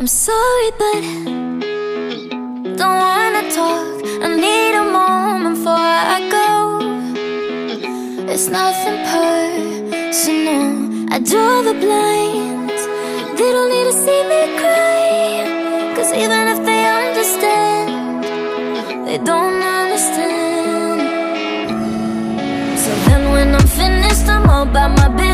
I'm sorry, but don't wanna talk. I need a moment before I go. It's nothing personal. I draw the blinds. They don't need to see me cry. Cause even if they understand, they don't understand. So then when I'm finished, I'm all by my business.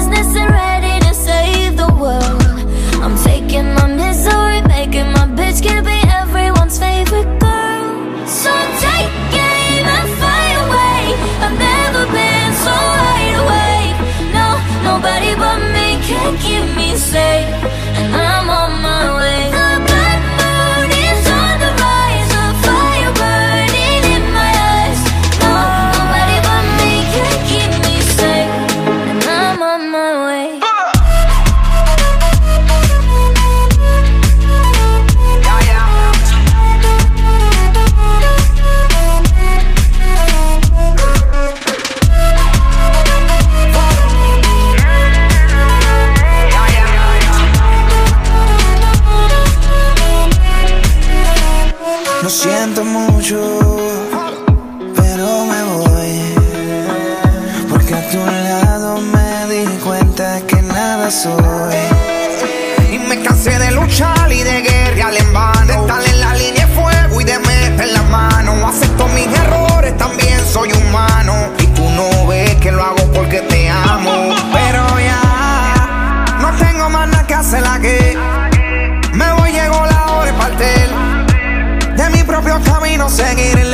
Lo siento mucho, pero me voy. Porque a tu lado me di cuenta que nada soy. no sé quién es